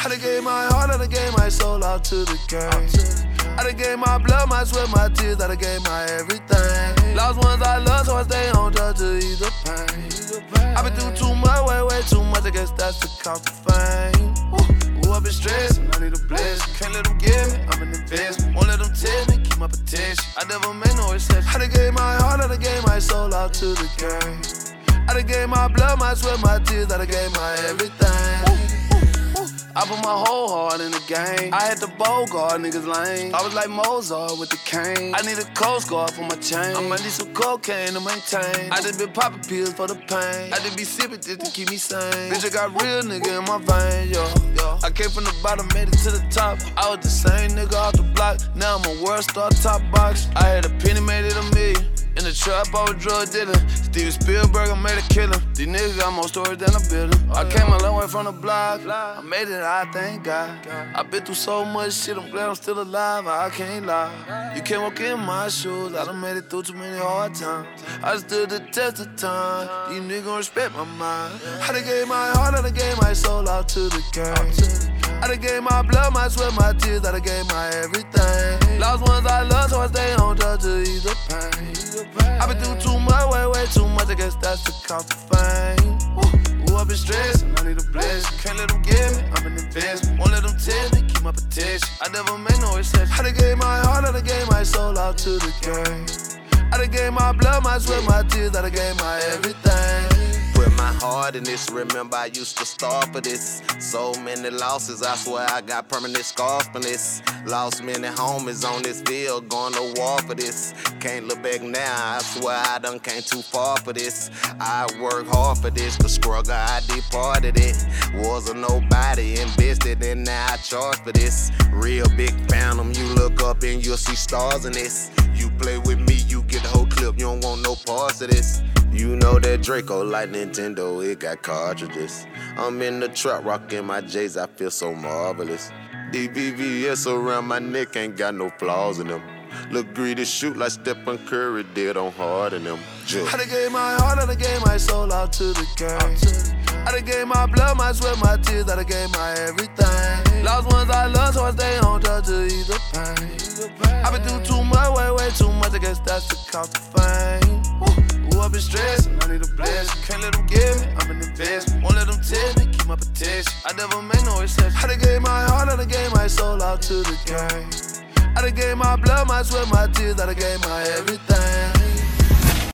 I done gave my heart, I done gave my soul out to the game. I done gave my blood, my sweat, my tears, I done gave my everything. Lost ones I love, so I stay on touch to ease the pain. i been through too much, way, way too much, I guess that's the cost of fame. Ooh, I've been stressing, I need a blessing. Can't let them get me, I'm an investment. Won't let them test me, keep my potential. I never made no exception. I done gave my heart, I done gave my soul out to the game. I done gave my blood, my sweat, my tears, I done gave my everything. I put my whole heart in the game. I had the bow guard niggas lame. I was like Mozart with the cane. I need a Coast Guard for my chain. I might need some cocaine to maintain. I just been popping pills for the pain. I just be sipping this to keep me sane. Bitch, I got real nigga in my vein, yo. yo. I came from the bottom, made it to the top. I was the same nigga off the block. Now I'm a world star top box. I had a penny, made it. Trap, I was drug dealer. Steven Spielberg, I made a killer. These niggas got more stories than a building. I came a long way from the block. I made it, I thank God. i been through so much shit, I'm glad I'm still alive. I can't lie. You can't walk in my shoes. I done made it through too many hard times. I stood the test of time. These niggas respect my mind. I done gave my heart, I done gave my soul out to the game. I done gave my blood, my sweat, my tears, I done gave my everything. Lost ones I love, so I guess that's the cost of fame. Ooh, I've been stressing, I need a blessing. Can't let them get me, I'm an investment. Won't let them test me, keep my potential. I never made no exception. I done gave my heart, I done gave my soul out to the game. I done gave my blood, my sweat, my tears, I done gave my everything in this. Remember, I used to starve for this. So many losses, I swear I got permanent scars from this. Lost many homies on this field, going to war for this. Can't look back now, I swear I done came too far for this. I work hard for this, the struggle I departed it. Was a nobody, invested in now I charge for this. Real big phantom, you look up and you'll see stars in this. You play with me, you get the whole clip, you don't want no parts of this. You know that Draco like Nintendo, it got cartridges. I'm in the truck rocking my J's, I feel so marvelous. DVVS around my neck ain't got no flaws in them. Look greedy, shoot like Stephen Curry did on hard in them. Just. I done gave my heart, I done gave my soul out to the game. I done gave my blood, my sweat, my tears, I done gave my everything. Lost ones I love, so I stay on touch to ease the pain. I've been through too much, way, way too much, I guess that's the cost of fame. I've been stressing, I need a blessing. Can't let them get me, I'm an investment. Won't let them test me, keep my potential. I never made no exception. I done gave my heart, I done gave my soul out to the game. I done gave my blood, my sweat, my tears, I done gave my everything.